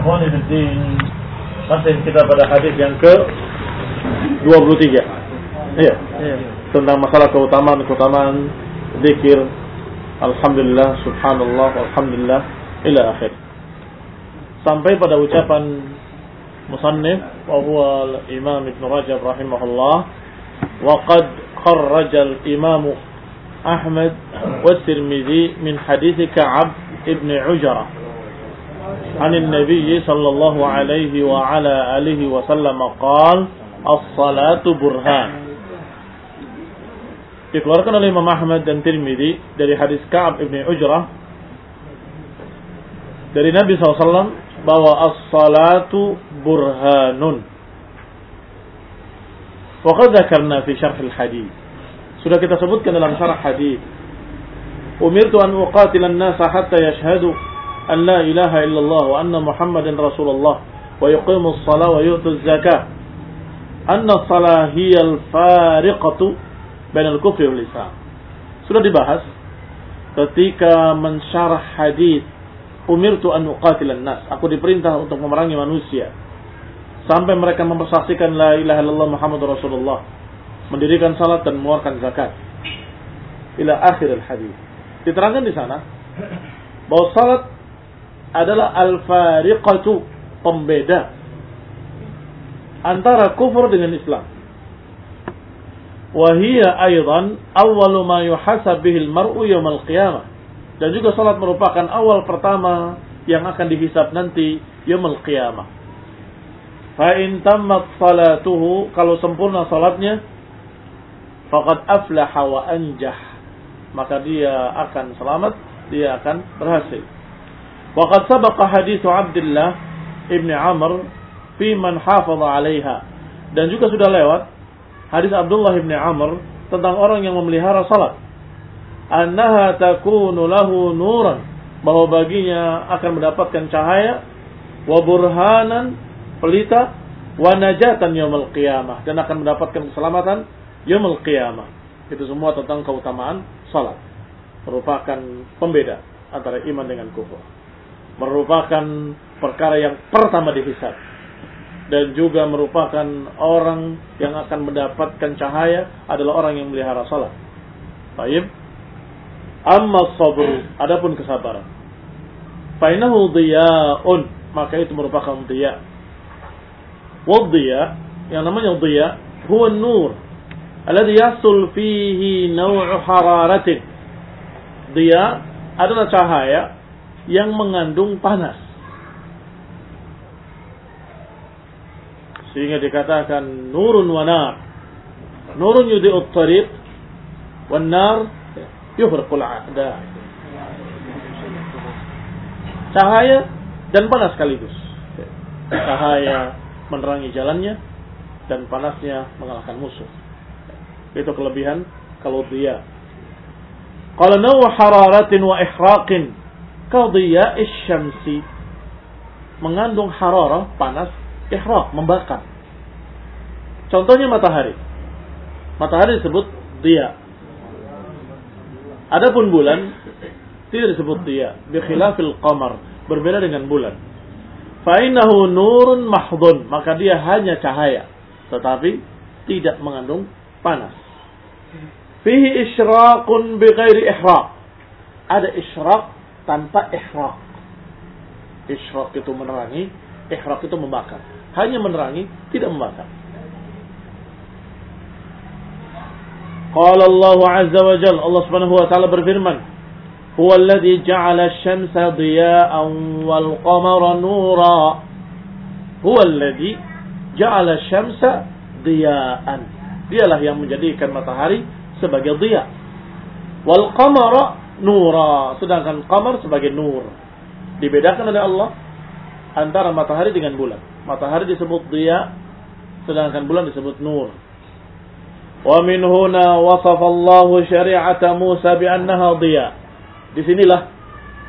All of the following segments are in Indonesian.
Ikhwani Fiddin Masih kita pada hadis yang ke 23 iya. Iya, iya. Tentang masalah keutamaan-keutamaan Zikir. Alhamdulillah, Subhanallah, Alhamdulillah Ila akhir. Sampai pada ucapan Musannif bahwa Imam Ibn Rajab Rahimahullah Waqad kharrajal imamu Ahmad Wa Tirmidhi Min hadithika Abd Ibn Ujarah عن النبي صلى الله عليه وعلى آله وسلم قال الصلاة برهان dikeluarkan oleh Imam Ahmad dan Tirmidzi dari hadis Ka'ab ibn Ujrah dari Nabi SAW bahwa as-salatu burhanun. Waqad dzakarna fi syarh al-hadis. Sudah kita sebutkan dalam syarah hadis. Umirtu an uqatilan nasa hatta yashhadu ilaha illallah wa anna Muhammadan Rasulullah wa yuqimu as-salah wa yu'tu az-zakah. Anna as-salah hiya al-fariqatu bain al-kufri wal Islam. Sudah dibahas ketika mensyarah hadis Umirtu an uqatilan nas. Aku diperintah untuk memerangi manusia sampai mereka mempersaksikan la ilaha illallah Muhammadur Rasulullah mendirikan salat dan mengeluarkan zakat. Ila akhir al-hadis. Diterangkan di sana bahwa salat adalah al-fariqatu pembeda antara kufur dengan Islam. Wahia aydan awwalu ma yuhasab bihil mar'u yawmal qiyamah. Dan juga salat merupakan awal pertama yang akan dihisab nanti yawmal qiyamah. Fa in tammat salatuhu kalau sempurna salatnya faqad aflaha wa anjah maka dia akan selamat dia akan berhasil waqad sabaqa hadis Abdullah ibn Amr fi man hafaza 'alaiha dan juga sudah lewat hadis Abdullah ibn Amr tentang orang yang memelihara salat annaha takunu lahu nuran bahwa baginya akan mendapatkan cahaya wa burhanan pelita wa najatan yaumil qiyamah dan akan mendapatkan keselamatan yaumul qiyamah. Itu semua tentang keutamaan salat. Merupakan pembeda antara iman dengan kufur. Merupakan perkara yang pertama dihisab. Dan juga merupakan orang yang akan mendapatkan cahaya adalah orang yang melihara salat. Baik. Amma sabr, adapun kesabaran. Fainahu diya'un, maka itu merupakan diya. Wadhiya, yang namanya diya, huwa nur, alladhi yasul fihi naw'u hararatin. Dia adalah cahaya yang mengandung panas. Sehingga dikatakan nurun wa nar. Nurun yudhi'ut tariq wan nar yuhriqul a'da. Cahaya dan panas sekaligus. Cahaya menerangi jalannya dan panasnya mengalahkan musuh. Itu kelebihan kalau dia. Kalau nawa hararatin wa ihraqin. Dia isyamsi. Mengandung hararah, panas, ihraq, membakar. Contohnya matahari. Matahari disebut dia. Adapun bulan tidak disebut dia. Bikhilafil qamar. Berbeda dengan bulan. Fa'inahu nurun mahdun. Maka dia hanya cahaya. Tetapi tidak mengandung panas. Fihi isyraqun bighairi ihraq. Ada isyraq tanpa ihraq. Isyraq itu menerangi, ihraq itu membakar. Hanya menerangi, tidak membakar. Qala Allah Azza wa Jalla, Allah Subhanahu wa taala berfirman, "Huwa alladhi ja'ala asy-syamsa diya'an wal qamara nura." Huwa alladhi ja'ala asy-syamsa diya'an. Dialah yang menjadikan matahari sebagai dia. Wal qamara nura, sedangkan qamar sebagai nur. Dibedakan oleh Allah antara matahari dengan bulan. Matahari disebut dia, sedangkan bulan disebut nur. Wa min huna wasafa Allah syari'ata Musa bi annaha diya. Disinilah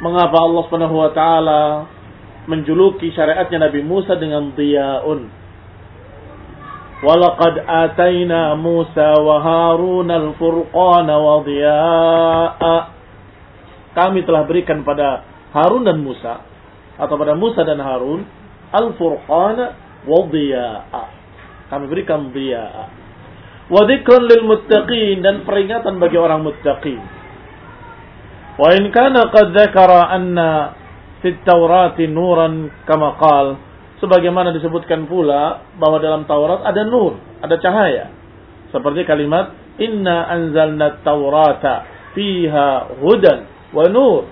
mengapa Allah Subhanahu wa taala menjuluki syariatnya Nabi Musa dengan diyaun. ولقد آتينا موسى وهارون الفرقان وضياء kami telah berikan pada Harun dan Musa atau pada Musa dan Harun al-furqana wa dhiya'a. Kami berikan dhiya'a. Wa dzikran lil muttaqin dan peringatan bagi orang muttaqin. Wa in kana qad dzakara anna fit Taurati nuran kama qal sebagaimana disebutkan pula bahwa dalam Taurat ada nur, ada cahaya. Seperti kalimat inna anzalna taurata fiha hudan wa nur.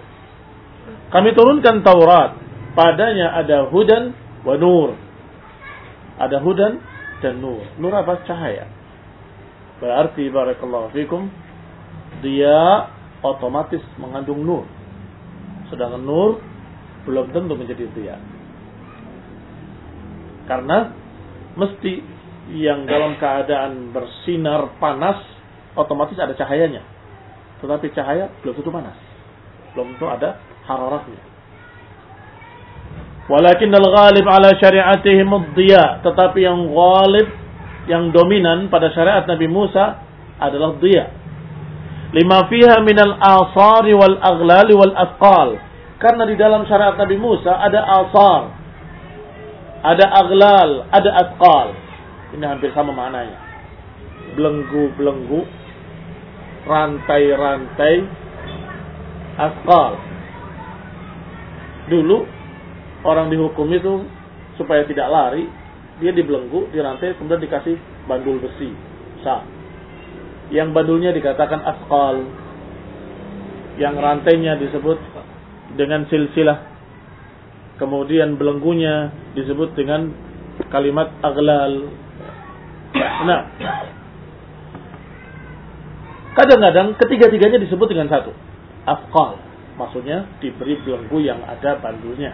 Kami turunkan Taurat, padanya ada hudan wa nur. Ada hudan dan nur. Nur apa? Cahaya. Berarti barakallahu fikum dia otomatis mengandung nur. Sedangkan nur belum tentu menjadi dia. Karena mesti yang dalam keadaan bersinar panas otomatis ada cahayanya. Tetapi cahaya belum tentu panas. Belum tentu ada hararatnya. Walakin al-ghalib ala syariatihim ad Tetapi yang ghalib, yang dominan pada syariat Nabi Musa adalah dia. Lima fiha minal asari wal aghlali wal asqal. Karena di dalam syariat Nabi Musa ada asar, ada aghlal, ada asqal. Ini hampir sama maknanya. Belenggu-belenggu, rantai-rantai, asqal. Dulu orang dihukum itu supaya tidak lari, dia dibelenggu, dirantai, kemudian dikasih bandul besi. Sah. Yang bandulnya dikatakan asqal. Yang rantainya disebut dengan silsilah. Kemudian belenggunya disebut dengan kalimat aglal. Nah, kadang-kadang ketiga-tiganya disebut dengan satu. Afqal. Maksudnya diberi belenggu yang ada bandulnya.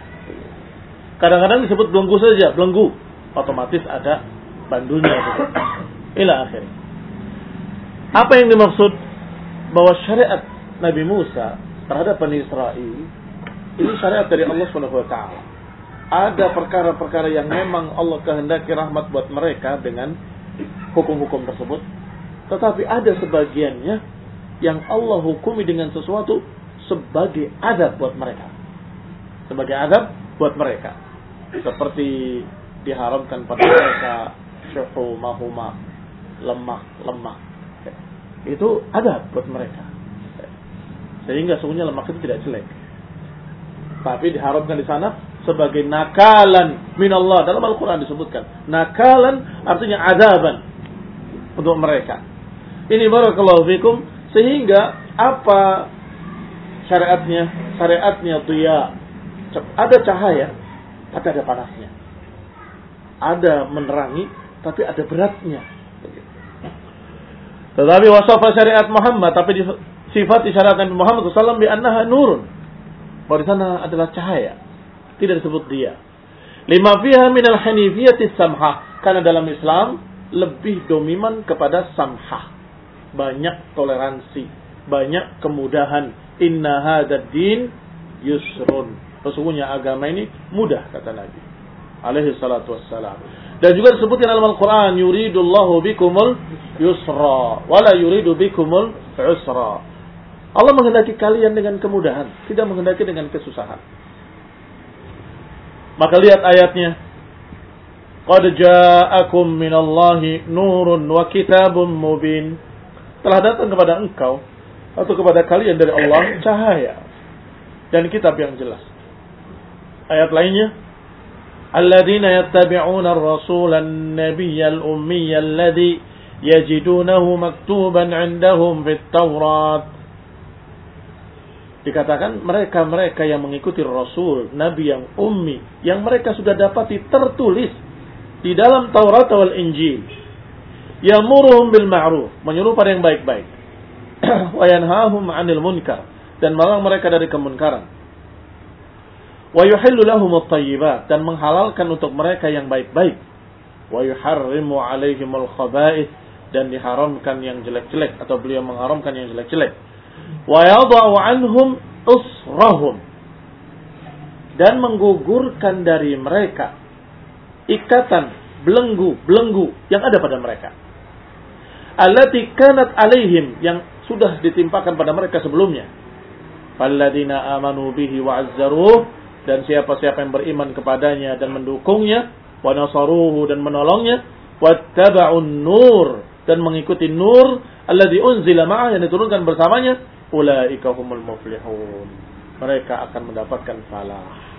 Kadang-kadang disebut belenggu saja, belenggu. Otomatis ada bandulnya. Ila akhir. Apa yang dimaksud bahwa syariat Nabi Musa terhadap Bani Israel ini syariat dari Allah Subhanahu wa taala. Ada perkara-perkara yang memang Allah kehendaki rahmat buat mereka dengan hukum-hukum tersebut. Tetapi ada sebagiannya yang Allah hukumi dengan sesuatu sebagai adab buat mereka. Sebagai adab buat mereka. Seperti diharamkan pada mereka mahuma lemah-lemah. Itu adab buat mereka. Sehingga sungguhnya lemak itu tidak jelek. Tapi diharapkan di sana sebagai nakalan minallah. Dalam Al-Quran disebutkan. Nakalan artinya azaban untuk mereka. Ini barakallahu fikum. Sehingga apa syariatnya? Syariatnya ya Ada cahaya, tapi ada panasnya. Ada menerangi, tapi ada beratnya. Tetapi wasafa syariat Muhammad, tapi sifat syariat Nabi Muhammad SAW bi annaha nurun bahwa di sana adalah cahaya. Tidak disebut dia. Lima fiha minal hanifiyati samha. Karena dalam Islam lebih dominan kepada samha. Banyak toleransi. Banyak kemudahan. Inna hadad din yusrun. Sesungguhnya agama ini mudah kata Nabi. Alaihi salatu wassalam. Dan juga disebutkan dalam Al-Quran. Yuridullahu bikumul yusra. Wala yuridu bikumul usra. Allah menghendaki kalian dengan kemudahan, tidak menghendaki dengan kesusahan. Maka lihat ayatnya. Qad ja'akum minallahi nurun wa kitabun mubin Telah datang kepada engkau atau kepada kalian dari Allah cahaya dan kitab yang jelas. Ayat lainnya, الذين يتبعون الرسول النبي الأمي الذي يجدونه مكتوبا عندهم في التوراة Dikatakan mereka-mereka yang mengikuti Rasul, Nabi yang ummi, yang mereka sudah dapati tertulis di dalam Taurat atau Injil. Yamuruhum bil ma'ruf, menyuruh pada yang baik-baik. Wa yanhahum 'anil munkar dan melarang mereka dari kemunkaran. Wa yuhillu lahum at-tayyibat dan menghalalkan untuk mereka yang baik-baik. Wa yuharrimu 'alaihim al-khaba'ith dan diharamkan yang jelek-jelek atau beliau mengharamkan yang jelek-jelek wa yadau anhum usrahum dan menggugurkan dari mereka ikatan belenggu-belenggu yang ada pada mereka. Allati kanat alaihim yang sudah ditimpakan pada mereka sebelumnya. Falladina amanu bihi wa azzaruh dan siapa-siapa yang beriman kepadanya dan mendukungnya wa nasaruhu dan menolongnya wattaba'un nur dan mengikuti nur alladzi unzila ma'ah yang diturunkan bersamanya ulaika humul muflihun. Mereka akan mendapatkan falah.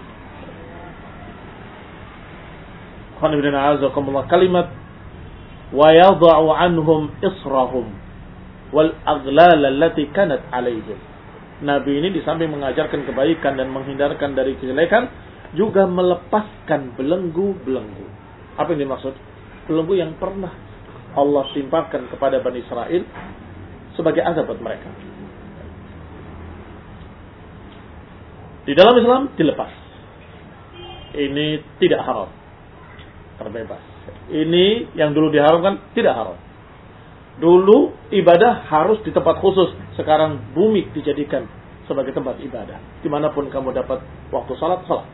Kalimat anhum israhum wal aghlal allati kanat alaihim Nabi ini di samping mengajarkan kebaikan dan menghindarkan dari kejelekan, juga melepaskan belenggu-belenggu. Apa yang dimaksud? Belenggu yang pernah Allah timpakan kepada Bani Israel sebagai azab buat mereka. Di dalam Islam dilepas. Ini tidak haram. Terbebas. Ini yang dulu diharamkan tidak haram. Dulu ibadah harus di tempat khusus. Sekarang bumi dijadikan sebagai tempat ibadah. Di mana pun kamu dapat waktu salat, salat.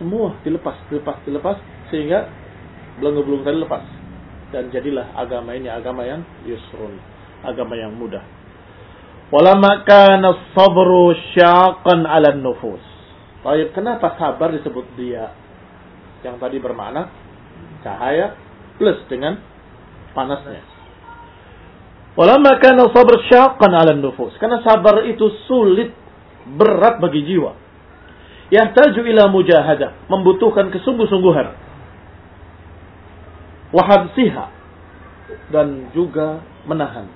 Semua dilepas, dilepas, dilepas. Sehingga belum-belum tadi lepas. Dan jadilah agama ini agama yang yusrun. Agama yang mudah. Walama kana sabru syaqan ala nufus. Baik, kenapa sabar disebut dia? Yang tadi bermakna cahaya plus dengan panasnya. Walamma kana sabr syaqqan 'ala nufus. Karena sabar itu sulit, berat bagi jiwa. Yahtaju ila mujahadah, membutuhkan kesungguh-sungguhan. Wahabsiha dan juga menahan.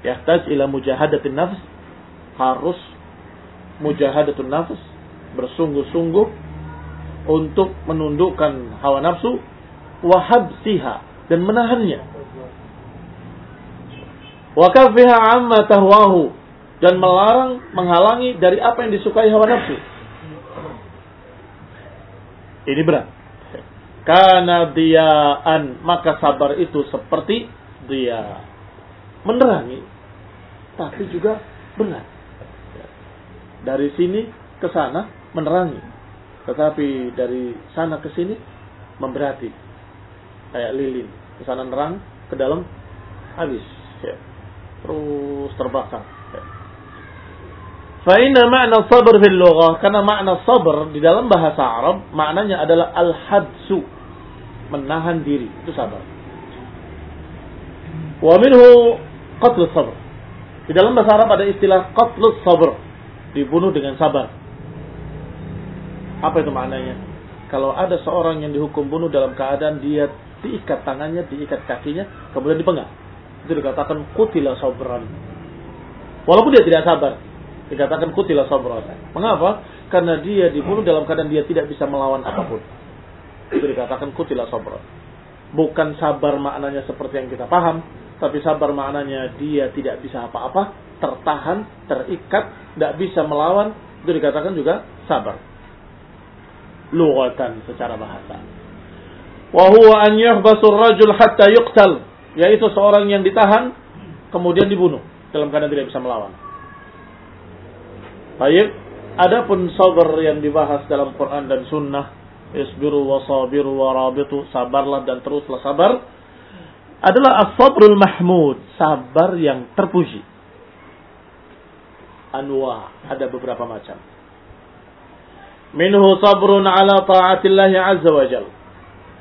Yahtaj ila mujahadatin nafs, harus mujahadatun nafs, bersungguh-sungguh untuk menundukkan hawa nafsu, wahabsiha dan menahannya. Wa kafiha amma tahwahu dan melarang menghalangi dari apa yang disukai hawa nafsu. Ini berat. Karena diaan maka sabar itu seperti dia menerangi tapi juga berat. Dari sini ke sana menerangi, tetapi dari sana ke sini memberati kayak lilin ke sana nerang ke dalam habis ya. terus terbakar ya. Fa'inna makna sabar fil lughah karena makna sabar di dalam bahasa Arab maknanya adalah al-hadsu menahan diri itu sabar. Wa minhu qatl sabr. Di dalam bahasa Arab ada istilah qatl sabr, dibunuh dengan sabar. Apa itu maknanya? Kalau ada seorang yang dihukum bunuh dalam keadaan dia diikat tangannya, diikat kakinya, kemudian dipenggal. Itu dikatakan kutila sabran. Walaupun dia tidak sabar, dikatakan kutila sabran. Mengapa? Karena dia dibunuh dalam keadaan dia tidak bisa melawan apa pun. Itu dikatakan kutila sabran. Bukan sabar maknanya seperti yang kita paham, tapi sabar maknanya dia tidak bisa apa-apa, tertahan, terikat, tidak bisa melawan, itu dikatakan juga sabar. Lughatan secara bahasa wa huwa an yuhbasur rajul hatta yuqtal yaitu seorang yang ditahan kemudian dibunuh dalam keadaan tidak bisa melawan. Baik, adapun sabar yang dibahas dalam Quran dan Sunnah, isbiru wa sabiru wa rabitu, sabarlah dan teruslah sabar, adalah as-sabrul mahmud, sabar yang terpuji. Anwa, ada beberapa macam. Minhu sabrun ala ta'atillahi azza wa jalla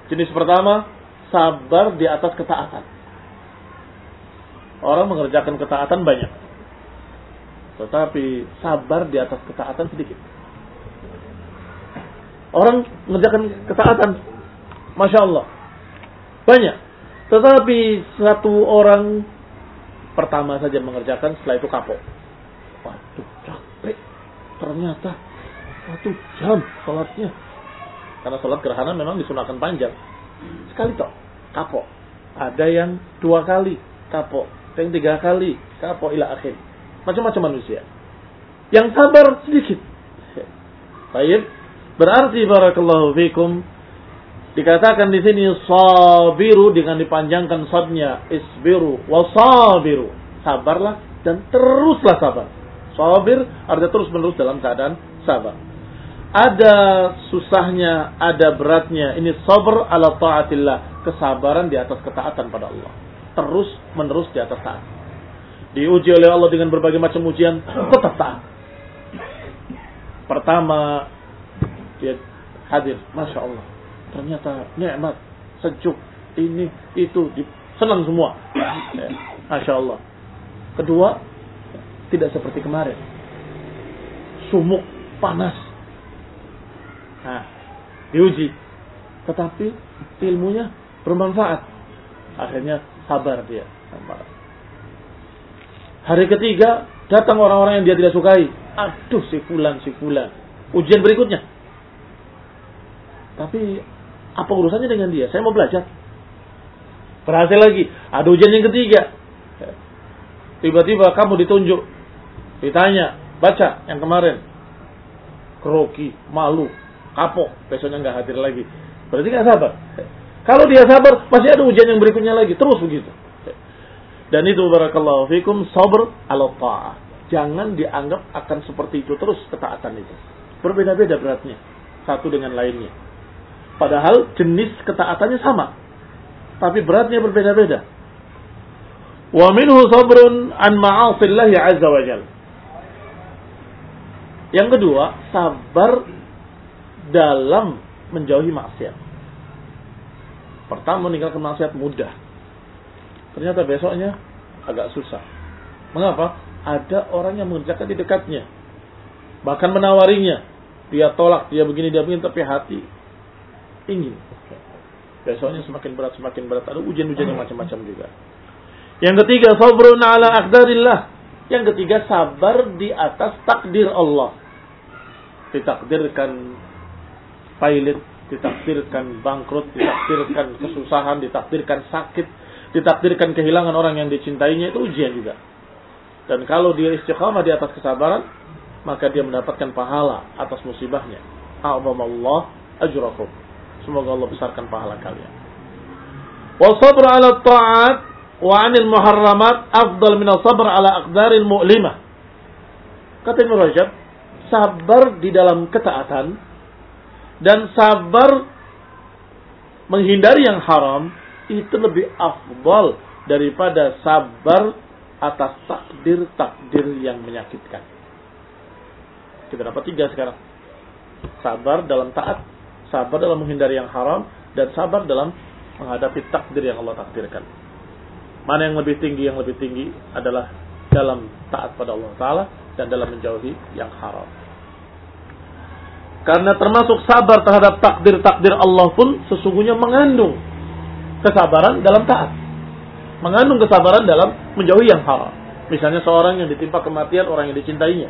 Jenis pertama, sabar di atas ketaatan. Orang mengerjakan ketaatan banyak. Tetapi sabar di atas ketaatan sedikit. Orang mengerjakan ketaatan, Masya Allah. Banyak. Tetapi satu orang pertama saja mengerjakan, setelah itu kapok. Waduh, capek. Ternyata satu jam sholatnya karena sholat gerhana memang disunahkan panjang. Sekali toh, kapok. Ada yang dua kali kapok. Ada yang tiga kali kapok ila akhir. Macam-macam manusia. Yang sabar sedikit. Baik. Berarti barakallahu fikum dikatakan di sini sabiru dengan dipanjangkan sadnya isbiru wasabiru sabarlah dan teruslah sabar sabir artinya terus menerus dalam keadaan sabar ada susahnya, ada beratnya. Ini sabar ala taatillah, kesabaran di atas ketaatan pada Allah. Terus menerus di atas taat. Diuji oleh Allah dengan berbagai macam ujian, tetap taat. Pertama dia hadir, masya Allah. Ternyata nikmat, sejuk, ini itu senang semua. Ya, masya Allah. Kedua, tidak seperti kemarin. Sumuk, panas. Nah, diuji. Tetapi ilmunya bermanfaat. Akhirnya sabar dia. Hari ketiga datang orang-orang yang dia tidak sukai. Aduh si fulan, si fulan. Ujian berikutnya. Tapi apa urusannya dengan dia? Saya mau belajar. Berhasil lagi. Ada ujian yang ketiga. Tiba-tiba kamu ditunjuk. Ditanya. Baca yang kemarin. Kroki, malu, kapok. Besoknya nggak hadir lagi. Berarti nggak sabar. Kalau dia sabar, masih ada ujian yang berikutnya lagi. Terus begitu. Dan itu barakallahu fikum sabr ala ta'ah. Jangan dianggap akan seperti itu terus ketaatan itu. Berbeda-beda beratnya. Satu dengan lainnya. Padahal jenis ketaatannya sama. Tapi beratnya berbeda-beda. Wa minhu sabrun an ma'asillahi azza wa. Yang kedua, sabar dalam menjauhi maksiat. Pertama meninggalkan maksiat mudah. Ternyata besoknya agak susah. Mengapa? Ada orang yang mengerjakan di dekatnya. Bahkan menawarinya. Dia tolak, dia begini, dia begini, tapi hati ingin. Besoknya semakin berat, semakin berat. Ada ujian-ujian yang macam-macam juga. Yang ketiga, sabrun ala akdarillah. Yang ketiga, sabar di atas takdir Allah. Ditakdirkan pilot, ditakdirkan bangkrut, ditakdirkan kesusahan, ditakdirkan sakit, ditakdirkan kehilangan orang yang dicintainya itu ujian juga. Dan kalau dia istiqamah di atas kesabaran, maka dia mendapatkan pahala atas musibahnya. Allah ajrakum. Semoga Allah besarkan pahala kalian. Wa sabr ala ta'at wa 'anil muharramat afdal min sabr ala aqdaril mu'limah. Kata Ibnu Rajab, sabar di dalam ketaatan dan sabar menghindari yang haram itu lebih afdal daripada sabar atas takdir-takdir yang menyakitkan. Kita dapat tiga sekarang. Sabar dalam taat, sabar dalam menghindari yang haram, dan sabar dalam menghadapi takdir yang Allah takdirkan. Mana yang lebih tinggi? Yang lebih tinggi adalah dalam taat pada Allah Ta'ala dan dalam menjauhi yang haram. Karena termasuk sabar terhadap takdir-takdir Allah pun sesungguhnya mengandung kesabaran dalam taat. Mengandung kesabaran dalam menjauhi yang haram. Misalnya seorang yang ditimpa kematian orang yang dicintainya.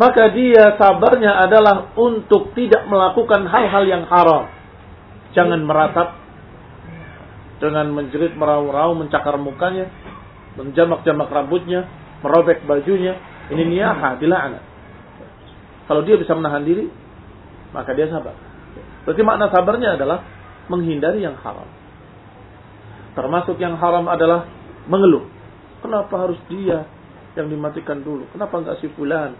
Maka dia sabarnya adalah untuk tidak melakukan hal-hal yang haram. Jangan meratap dengan menjerit merau-rau, mencakar mukanya, menjamak-jamak rambutnya, merobek bajunya. Ini niyahah, dila'anat. Kalau dia bisa menahan diri, maka dia sabar. Berarti makna sabarnya adalah menghindari yang haram. Termasuk yang haram adalah mengeluh. Kenapa harus dia yang dimatikan dulu? Kenapa enggak si fulan?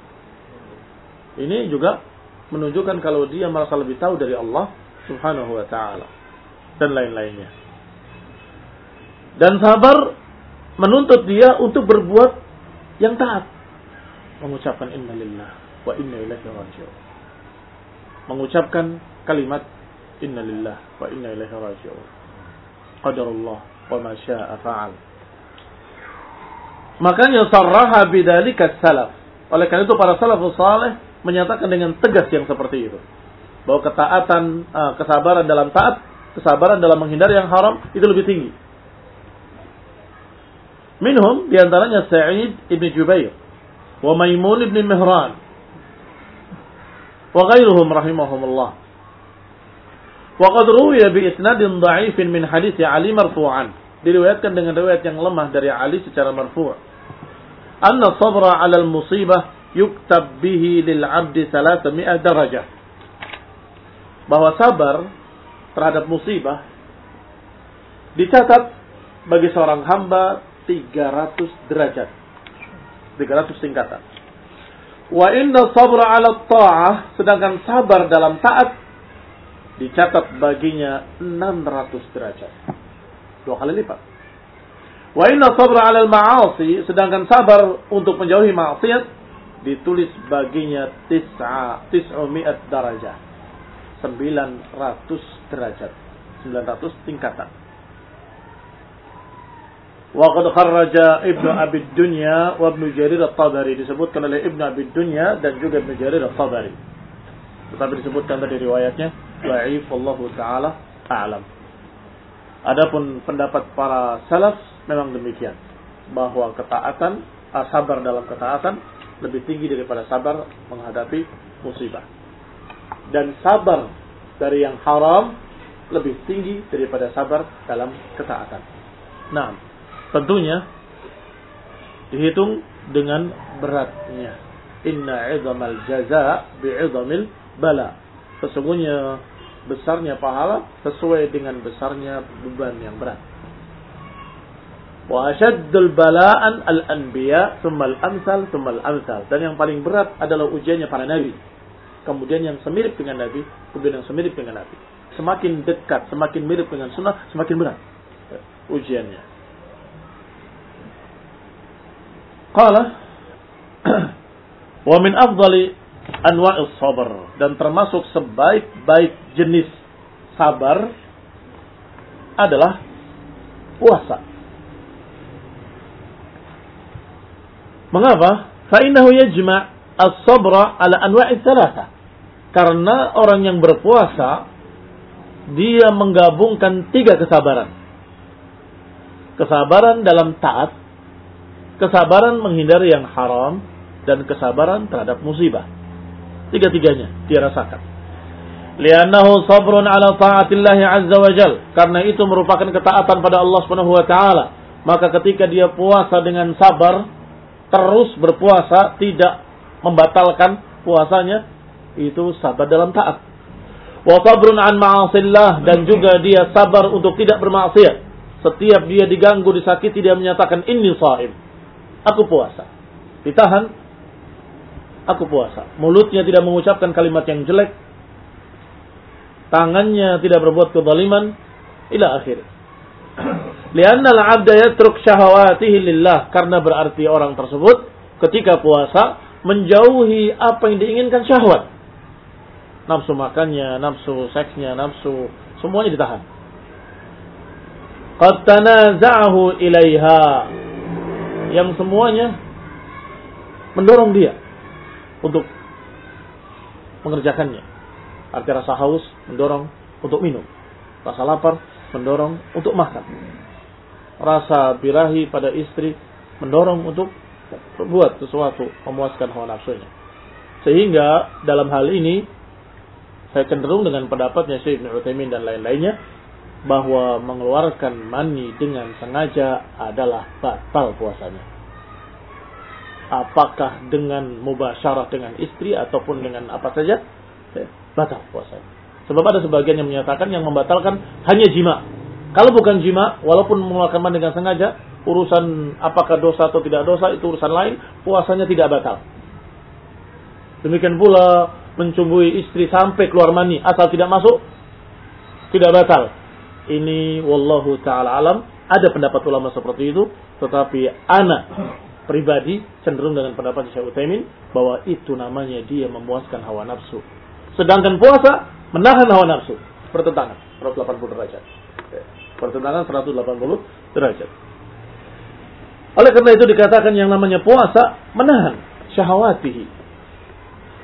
Ini juga menunjukkan kalau dia merasa lebih tahu dari Allah Subhanahu wa taala dan lain-lainnya. Dan sabar menuntut dia untuk berbuat yang taat. Mengucapkan innalillah wa inna ilaihi raji'un. Mengucapkan kalimat inna lillah wa inna ilaihi raji'un. Qadarullah wa ma syaa fa'al. Makanya sarraha bidzalika salaf. Oleh karena itu para salafus saleh menyatakan dengan tegas yang seperti itu. Bahwa ketaatan, uh, kesabaran dalam taat, kesabaran dalam menghindari yang haram itu lebih tinggi. Minhum di antaranya Sa'id ibn Jubair wa Maimun ibn Mihran wa ghairuhum rahimahumullah. Wa qad ruwiya bi isnadin dha'ifin min hadits Ali marfu'an. Diriwayatkan dengan riwayat yang lemah dari Ali secara marfu'. Anna sabra 'ala al-musibah yuktab bihi lil 'abdi 300 darajah. Bahwa sabar terhadap musibah dicatat bagi seorang hamba 300 derajat. 300 tingkatan. Wa inna sabra ala ta'ah, sedangkan sabar dalam taat dicatat baginya 600 derajat. Dua kali lipat. Wa inna sabra ala al-ma'asi, sedangkan sabar untuk menjauhi maksiat ditulis baginya tis'a tis'umi'at darajah. 900 derajat. 900 tingkatan. Wa qad kharraja Ibnu Abi Dunya wa Ibnu Jarir At-Tabari disebutkan oleh Ibnu Abi Dunya dan juga Ibnu Jarir At-Tabari. Tetapi disebutkan tadi riwayatnya dhaif wallahu taala a'lam. Adapun pendapat para salaf memang demikian bahwa ketaatan sabar dalam ketaatan lebih tinggi daripada sabar menghadapi musibah. Dan sabar dari yang haram lebih tinggi daripada sabar dalam ketaatan. Nah, tentunya dihitung dengan beratnya. Inna 'idhamal jaza bi'idhamil bala. Sesungguhnya besarnya pahala sesuai dengan besarnya beban yang berat. Wa asyaddul bala'an al-anbiya, thumma al-amsal, thumma al-amsal. Dan yang paling berat adalah ujiannya para nabi. Kemudian yang semirip dengan nabi, kemudian yang semirip dengan nabi. Semakin dekat, semakin mirip dengan sunnah, semakin berat ujiannya. Qala wa min afdali anwa'is sabar dan termasuk sebaik-baik jenis sabar adalah puasa. Mengapa? Fa'innahu yajma' as-sabra ala anwa'i thalatha. Karena orang yang berpuasa dia menggabungkan tiga kesabaran. Kesabaran dalam taat, kesabaran menghindari yang haram, dan kesabaran terhadap musibah. Tiga-tiganya dia rasakan. Liannahu sabrun ala ta'atillahi azza wa jal. Karena itu merupakan ketaatan pada Allah subhanahu wa ta'ala. Maka ketika dia puasa dengan sabar, terus berpuasa, tidak membatalkan puasanya, itu sabar dalam taat. Wa sabrun an ma'asillah. Dan juga dia sabar untuk tidak bermaksiat. Setiap dia diganggu, disakiti, dia menyatakan, ini sa'im. Aku puasa. Ditahan, aku puasa. Mulutnya tidak mengucapkan kalimat yang jelek. Tangannya tidak berbuat kezaliman. Ila akhir. Lianna al-abda yatruk syahawatihi lillah. Karena berarti orang tersebut ketika puasa menjauhi apa yang diinginkan syahwat. Nafsu makannya, nafsu seksnya, nafsu semuanya ditahan. Qad tanaza'ahu ilaiha. Yang semuanya mendorong dia untuk mengerjakannya. Arti rasa haus mendorong untuk minum. Rasa lapar mendorong untuk makan. Rasa birahi pada istri mendorong untuk berbuat sesuatu memuaskan hawa nafsunya. Sehingga dalam hal ini saya cenderung dengan pendapatnya Syekh Ibn dan lain-lainnya bahwa mengeluarkan mani dengan sengaja adalah batal puasanya apakah dengan mubasyarah dengan istri ataupun dengan apa saja, ya, batal puasa. Sebab ada sebagian yang menyatakan yang membatalkan hanya jima. Kalau bukan jima, walaupun mengeluarkan dengan sengaja, urusan apakah dosa atau tidak dosa itu urusan lain, puasanya tidak batal. Demikian pula mencubui istri sampai keluar mani asal tidak masuk tidak batal. Ini wallahu taala alam ada pendapat ulama seperti itu, tetapi anak pribadi cenderung dengan pendapat Syekh Utsaimin bahwa itu namanya dia memuaskan hawa nafsu. Sedangkan puasa menahan hawa nafsu. Pertentangan 180 derajat. Pertentangan 180 derajat. Oleh karena itu dikatakan yang namanya puasa menahan syahwatihi.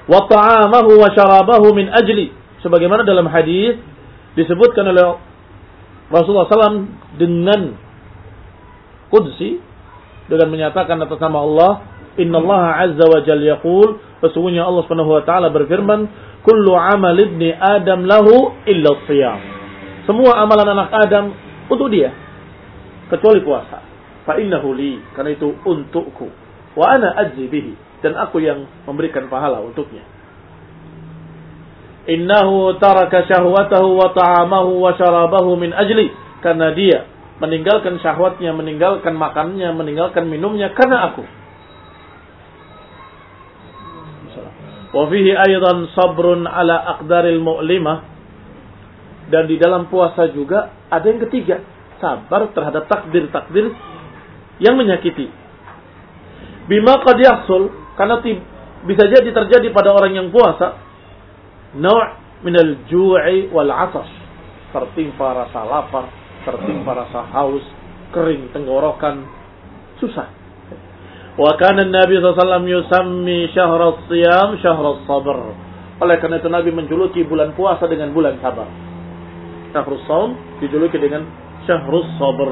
Wa ta'amahu wa syarabahu min ajli. Sebagaimana dalam hadis disebutkan oleh Rasulullah SAW dengan kudsi dengan menyatakan atas nama Allah, Inna Allah Azza wa Jal yaqul, sesungguhnya Allah Subhanahu wa taala berfirman, "Kullu amal ibni Adam lahu illa siyam." Semua amalan anak Adam untuk dia kecuali puasa. Fa innahu li, karena itu untukku. Wa ana ajzi bihi, dan aku yang memberikan pahala untuknya. Innahu taraka syahwatahu wa ta'amahu wa syarabahu min ajli, karena dia meninggalkan syahwatnya, meninggalkan makannya, meninggalkan minumnya karena aku. Wafihi aydan sabrun ala aqdaril mu'limah. Dan di dalam puasa juga ada yang ketiga. Sabar terhadap takdir-takdir yang menyakiti. Bima qad yahsul. Karena bisa jadi terjadi pada orang yang puasa naw' minal ju'i wal 'atash. Tertimpa rasa lapar tertimpa rasa haus kering tenggorokan. Susah. Wa kana nabi sallallahu yusammi syahr siyam syahr sabr. Oleh karena itu nabi menjuluki bulan puasa dengan bulan sabar. Syahrus saum dijuluki dengan syahrus sabr.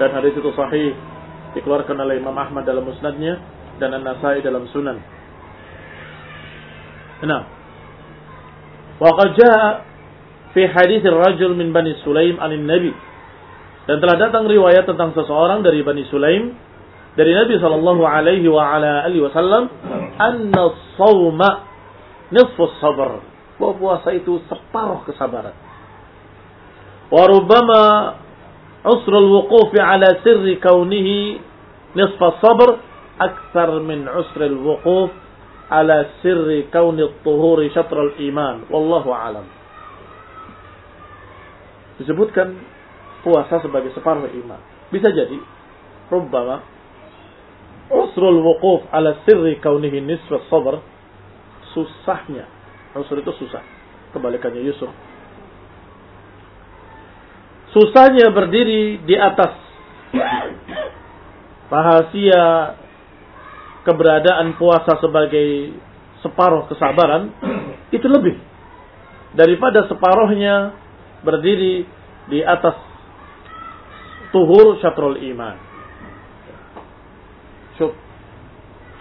Dan hadis itu sahih dikeluarkan oleh Imam Ahmad dalam musnadnya dan An-Nasai dalam sunan. Nah, Waqad jaa fi hadis rajul min Bani Sulaim anin Nabi. Dan telah datang riwayat tentang seseorang dari Bani Sulaim dari Nabi sallallahu alaihi wa ala alihi wasallam anna shauma nisfu sabr. Bahwa puasa itu separuh kesabaran. Wa rubbama usrul wuqufi ala sirri kaunihi nisfa sabr akthar min usril wuquf ala sirri kauni tuhuri syatral iman. Wallahu alam. Disebutkan puasa sebagai separuh iman. Bisa jadi, rubbama, usrul wukuf ala sirri kaunihi niswa sabar, susahnya. usul itu susah. Kebalikannya Yusuf. Susahnya berdiri di atas rahasia keberadaan puasa sebagai separuh kesabaran itu lebih daripada separuhnya berdiri di atas tuhur syatrul iman.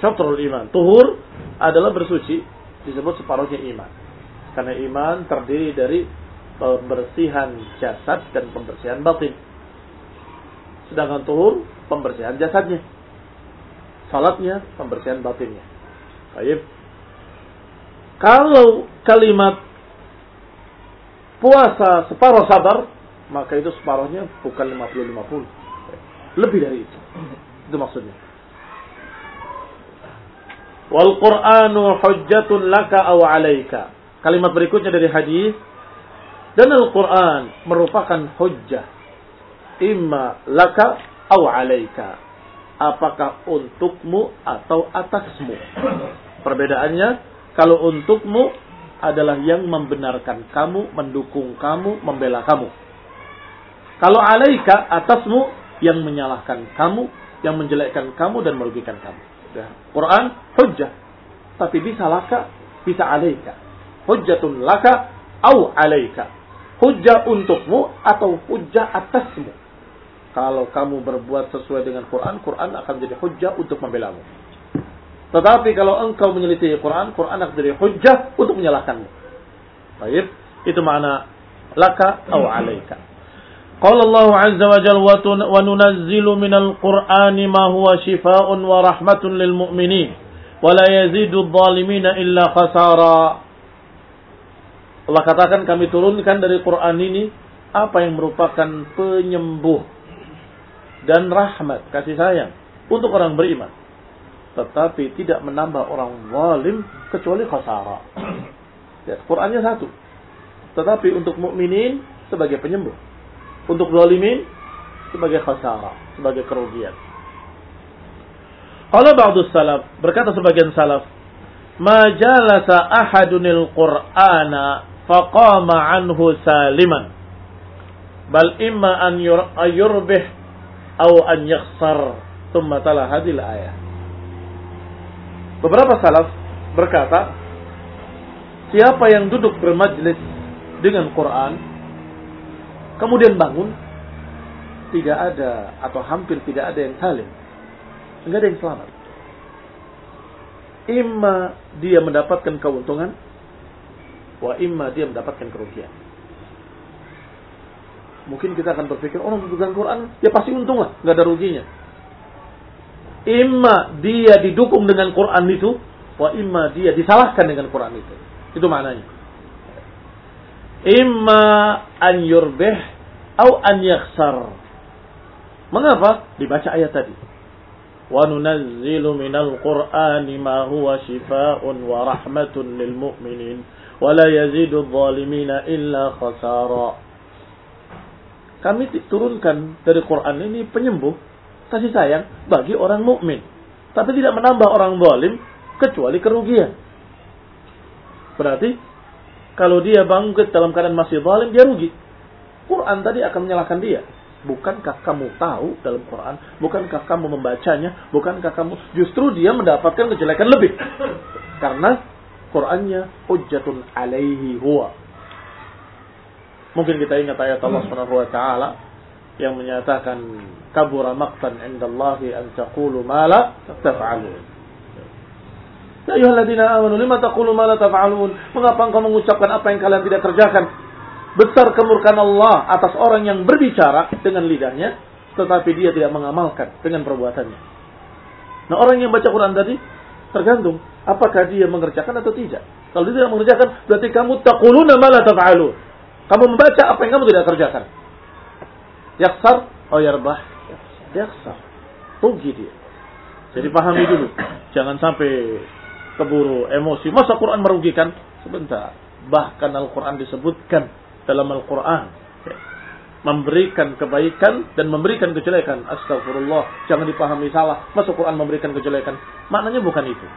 Syatrul iman. Tuhur adalah bersuci disebut separuhnya iman. Karena iman terdiri dari pembersihan jasad dan pembersihan batin. Sedangkan tuhur pembersihan jasadnya. Salatnya pembersihan batinnya. Baik. Kalau kalimat puasa separuh sabar, maka itu separuhnya bukan 50-50. Lebih dari itu. Itu maksudnya. Wal Qur'anu hujjatun laka aw 'alaika. Kalimat berikutnya dari hadis dan Al-Quran merupakan hujjah. Imma laka aw alaika. Apakah untukmu atau atasmu. Perbedaannya, kalau untukmu adalah yang membenarkan kamu, mendukung kamu, membela kamu. Kalau alaika, atasmu yang menyalahkan kamu, yang menjelekkan kamu dan merugikan kamu. Ya. Quran, hujjah. Tapi bisa laka, bisa alaika. Hujjatun laka, au alaika hujah untukmu atau hujah atasmu. Kalau kamu berbuat sesuai dengan Quran, Quran akan menjadi hujah untuk membelamu. Tetapi kalau engkau menyelidiki Quran, Quran akan menjadi hujah untuk menyalahkanmu. Baik, itu makna laka atau alaika. Qala Allah Azza wa Jalla wa nunazzilu minal Qur'ani ma huwa shifaa'un wa rahmatun lil mu'minin wa la yazidu adh-dhalimina illa khasara. Allah katakan kami turunkan dari Quran ini apa yang merupakan penyembuh dan rahmat kasih sayang untuk orang beriman. Tetapi tidak menambah orang zalim kecuali khasara. Ya, Qurannya satu. Tetapi untuk mukminin sebagai penyembuh. Untuk zalimin sebagai khasara, sebagai kerugian. Kalau ba'du salaf, berkata sebagian salaf, "Ma ahadunil Qur'ana faqama anhu saliman bal imma an yurbih aw an yakhsar thumma tala hadil ayat beberapa salaf berkata siapa yang duduk bermajlis dengan Quran kemudian bangun tidak ada atau hampir tidak ada yang salim. Enggak ada yang selamat. Imma dia mendapatkan keuntungan wa imma dia mendapatkan kerugian. Mungkin kita akan berpikir orang pegang Quran ya pasti untung lah, nggak ada ruginya. Imma dia didukung dengan Quran itu, wa imma dia disalahkan dengan Quran itu. Itu maknanya. Imma an yurbih au an yakhsar. Mengapa? Dibaca ayat tadi. Wa nunazzilu minal Qur'ani ma huwa shifaa'un wa rahmatun lil mu'minin wala yazidu zalimina illa khasara. Kami turunkan dari Quran ini penyembuh kasih sayang bagi orang mukmin, tapi tidak menambah orang zalim kecuali kerugian. Berarti kalau dia bangkit dalam keadaan masih zalim dia rugi. Quran tadi akan menyalahkan dia. Bukankah kamu tahu dalam Quran? Bukankah kamu membacanya? Bukankah kamu justru dia mendapatkan kejelekan lebih? Karena Qurannya hujjatun alaihi huwa. Mungkin kita ingat ayat Allah Subhanahu wa taala yang menyatakan kabura maqtan indallahi an taqulu ma la taf'alun. Ya ayyuhalladzina amanu lima taqulu ma la taf'alun? Mengapa engkau mengucapkan apa yang kalian tidak kerjakan? Besar kemurkaan Allah atas orang yang berbicara dengan lidahnya tetapi dia tidak mengamalkan dengan perbuatannya. Nah, orang yang baca Quran tadi tergantung apakah dia mengerjakan atau tidak. Kalau dia tidak mengerjakan berarti kamu taquluna ma la taf'alun. Kamu membaca apa yang kamu tidak kerjakan. Yaksar oh yarbah. Yaksar. Rugi dia. Jadi pahami dulu. Jangan sampai keburu emosi. Masa Quran merugikan? Sebentar. Bahkan Al-Quran disebutkan dalam Al-Quran. Memberikan kebaikan dan memberikan kejelekan. Astagfirullah. Jangan dipahami salah. Masa Quran memberikan kejelekan? Maknanya bukan itu.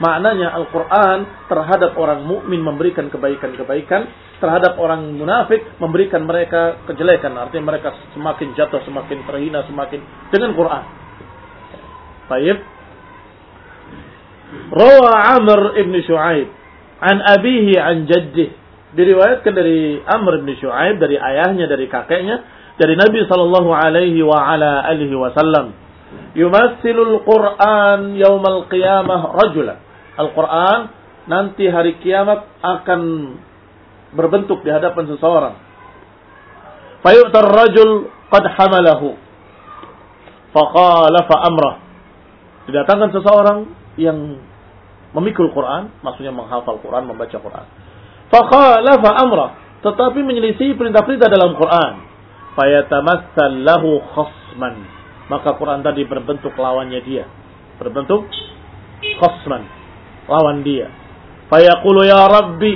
Maknanya Al-Quran terhadap orang mukmin memberikan kebaikan-kebaikan, terhadap orang munafik memberikan mereka kejelekan. Artinya mereka semakin jatuh, semakin terhina, semakin dengan Quran. Baik. Rawa Amr ibn Shu'aib an abihi an jaddih. Diriwayatkan dari Amr ibn Shu'aib dari ayahnya dari kakeknya dari Nabi sallallahu alaihi wa ala alihi wasallam. Yumassilul Quran yaumal qiyamah rajulan. Al-Quran nanti hari kiamat akan berbentuk di hadapan seseorang. Fayu'tar rajul qad hamalahu. Faqala fa amrah. Didatangkan seseorang yang memikul Quran, maksudnya menghafal Quran, membaca Quran. Fakhalafa amra, tetapi menyelisih perintah-perintah dalam Quran. Fayatamassal lahu khasman. Maka Quran tadi berbentuk lawannya dia. Berbentuk khasman. Lawan dia. Fayaqulu ya Rabbi.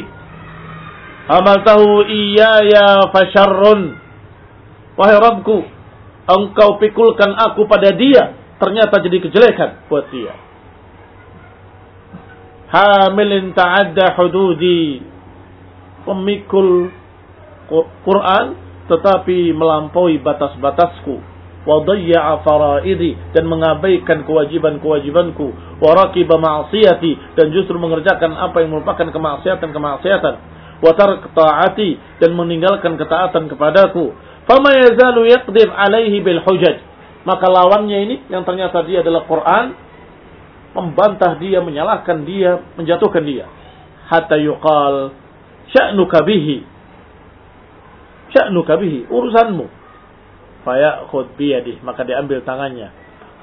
Amaltahu iyaya fasyarrun. Wahai Rabbku. Engkau pikulkan aku pada dia. Ternyata jadi kejelekan buat dia hamilin ta'adda hududi pemikul Quran tetapi melampaui batas-batasku dayya'a faraidi dan mengabaikan kewajiban-kewajibanku wa raqiba dan justru mengerjakan apa yang merupakan kemaksiatan-kemaksiatan wa tarqta'ati dan meninggalkan ketaatan kepadaku fama yazalu yaqdir alaihi bil hujaj maka lawannya ini yang ternyata dia adalah Quran membantah dia, menyalahkan dia, menjatuhkan dia. Hatta yuqal sya'nuka bihi. Sya'nuka bihi, urusanmu. Fayakhud biyadih, maka diambil tangannya.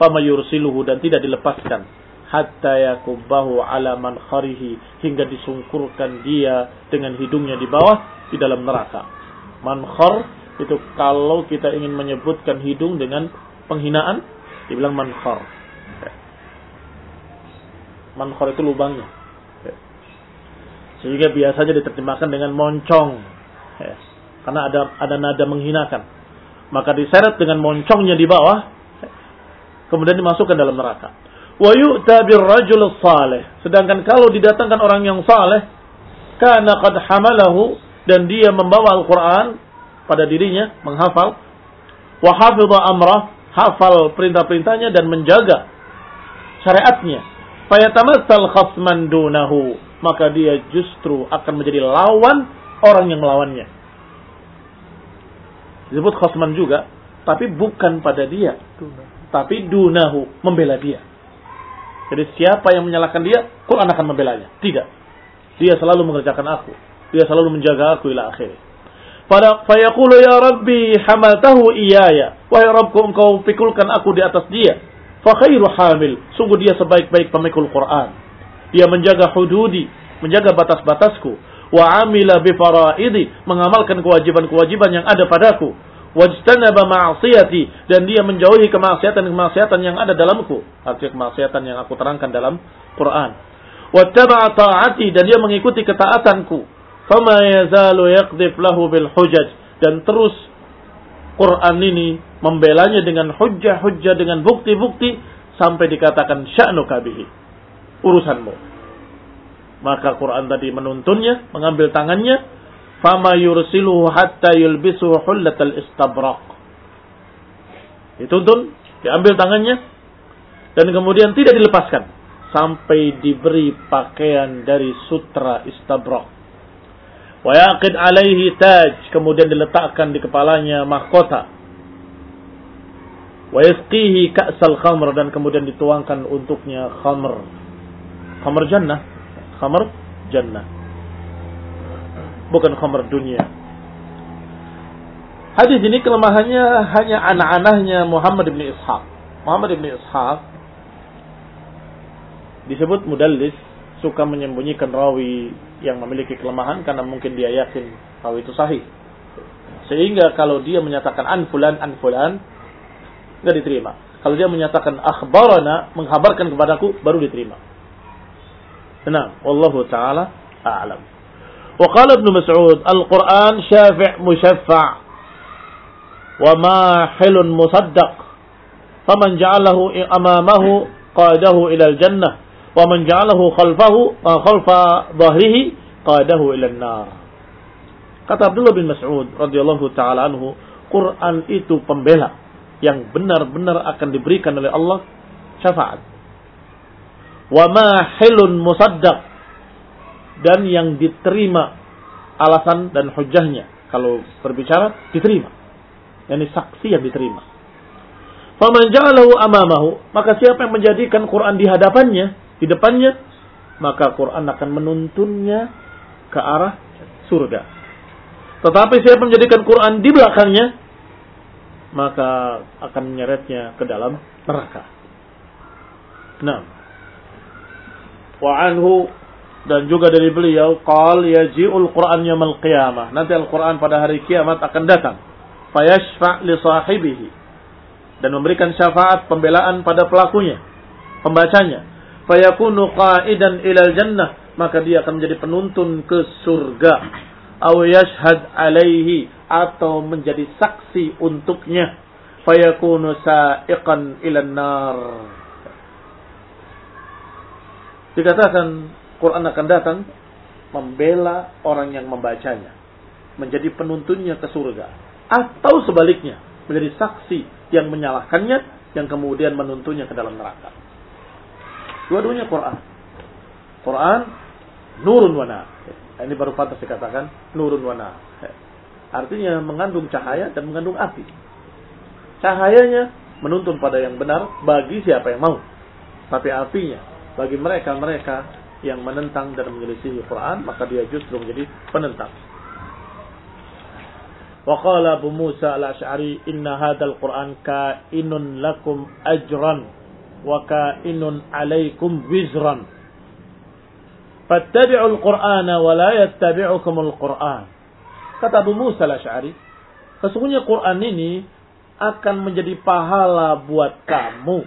Fama yursiluhu dan tidak dilepaskan. Hatta yakubahu ala mankharihi hingga disungkurkan dia dengan hidungnya di bawah di dalam neraka. Mankhar itu kalau kita ingin menyebutkan hidung dengan penghinaan dibilang mankhar Mankhor itu lubangnya. Sehingga biasanya diterjemahkan dengan moncong. Karena ada ada nada menghinakan. Maka diseret dengan moncongnya di bawah. Kemudian dimasukkan dalam neraka. Wa yu'ta rajul salih. Sedangkan kalau didatangkan orang yang saleh, karena qad hamalahu dan dia membawa Al-Qur'an pada dirinya, menghafal, wa hafidha amrah, hafal perintah-perintahnya dan menjaga syariatnya fayatamassal khasman dunahu maka dia justru akan menjadi lawan orang yang melawannya disebut khasman juga tapi bukan pada dia. Tapi dunahu membela dia. Jadi siapa yang menyalahkan dia Quran akan membelanya. Tidak. Dia selalu mengerjakan aku. Dia selalu menjaga aku ila akhir pada fayaqulu ya rabbi hamaltahu iyaya. Wahai rabbku engkau pikulkan aku di atas dia. Fakhairu hamil. Sungguh dia sebaik-baik pemikul Quran. Dia menjaga hududi, menjaga batas-batasku. Wa amila bi faraidi, mengamalkan kewajiban-kewajiban yang ada padaku. Wajtanaba ma'asiyati dan dia menjauhi kemaksiatan-kemaksiatan yang ada dalamku. Artinya kemaksiatan yang aku terangkan dalam Quran. Wattaba'a ta'ati dan dia mengikuti ketaatanku. Fama yazalu yaqdif lahu bil hujaj dan terus Quran ini membelanya dengan hujah-hujah dengan bukti-bukti sampai dikatakan sya'nu kabihi. Urusanmu. Maka Quran tadi menuntunnya, mengambil tangannya, fama yursiluhu hatta yulbisuhu hullatal istabraq. Dituntun, diambil tangannya, dan kemudian tidak dilepaskan sampai diberi pakaian dari sutra istabrak. Wa yaqid alaihi taj, kemudian diletakkan di kepalanya mahkota. Wa yasqihi ka'sal khamr dan kemudian dituangkan untuknya khamr. Khamr jannah, khamr jannah. Bukan khamr dunia. Hadis ini kelemahannya hanya anak-anaknya Muhammad bin Ishaq. Muhammad bin Ishaq disebut mudallis suka menyembunyikan rawi yang memiliki kelemahan karena mungkin dia yakin rawi itu sahih. Sehingga kalau dia menyatakan an fulan an enggak diterima. Kalau dia menyatakan akhbarana menghabarkan kepadaku baru diterima. Tenang, wallahu taala a'lam. Wa qala Ibnu Mas'ud, Al-Qur'an syafi' musyaffa' wa mahilun musaddaq. Faman ja'alahu amamahu qadahu ila al-jannah wa man ja'alahu khalfahu khalfa dhahrihi qadahu ila nar kata Abdullah bin Mas'ud radhiyallahu taala anhu Quran itu pembela yang benar-benar akan diberikan oleh Allah syafaat wa mahilun musaddaq. Dan yang diterima alasan dan hujahnya. Kalau berbicara diterima. Yakni saksi yang diterima. Faman ja'alahu amamahu maka siapa yang menjadikan Quran di hadapannya di depannya, maka Quran akan menuntunnya ke arah surga. Tetapi siapa menjadikan Quran di belakangnya, maka akan menyeretnya ke dalam neraka. Nah, wa anhu dan juga dari beliau qal yaji'ul Qur'an yaumil qiyamah. Nanti Al-Qur'an pada hari kiamat akan datang. Fayashfa' li sahibihi. Dan memberikan syafaat pembelaan pada pelakunya, pembacanya. Fayakunu qa'idan ilal jannah. Maka dia akan menjadi penuntun ke surga. Aw yashhad alaihi atau menjadi saksi untuknya. Fayakunu sa'iqan ilan nar dikatakan Quran akan datang membela orang yang membacanya menjadi penuntunnya ke surga atau sebaliknya menjadi saksi yang menyalahkannya yang kemudian menuntunnya ke dalam neraka Dua-duanya Quran. Quran nurun wana. Ini baru pantas dikatakan nurun wana. Artinya mengandung cahaya dan mengandung api. Cahayanya menuntun pada yang benar bagi siapa yang mau. Tapi apinya bagi mereka-mereka yang menentang dan menyelisihi Quran, maka dia justru menjadi penentang. وقال أبو موسى الأشعري إن هذا القرآن كائن لكم أجرا wa kainun alaikum wizran. Fattabi'ul Qur'ana wa la yattabi'ukumul Qur'an. Kata Abu Musa al-Asy'ari, sesungguhnya Quran ini akan menjadi pahala buat kamu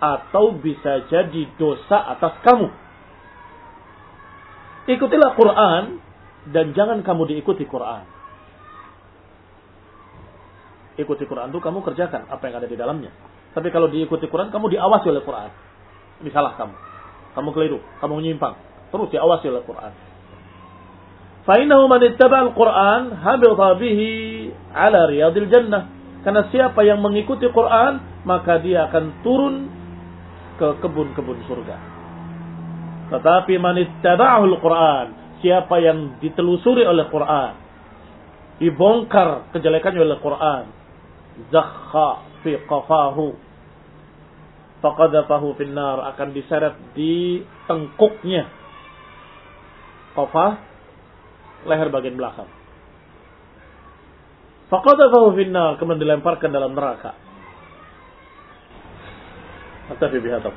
atau bisa jadi dosa atas kamu. Ikutilah Quran dan jangan kamu diikuti Quran. Ikuti Quran itu kamu kerjakan apa yang ada di dalamnya. Tapi kalau diikuti Quran, kamu diawasi oleh Quran. Ini salah kamu. Kamu keliru, kamu menyimpang. Terus diawasi oleh Quran. Fa'inahu man ittaba'al Quran habita bihi ala riyadil jannah. Karena siapa yang mengikuti Quran, maka dia akan turun ke kebun-kebun surga. Tetapi man ittaba'ahul Quran, siapa yang ditelusuri oleh Quran, dibongkar kejelekannya oleh Quran, zakha fi qafahu faqadafahu finnar akan diseret di tengkuknya. Qafah leher bagian belakang. Faqadafahu finnar kemudian dilemparkan dalam neraka Tapi bihadab